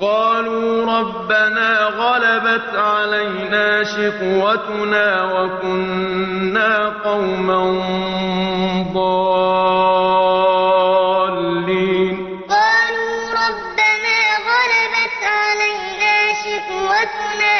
قالوا ربنا غلبت علينا شقوتنا وكنا قوما ضالين. قالوا ربنا غلبت علينا شقوتنا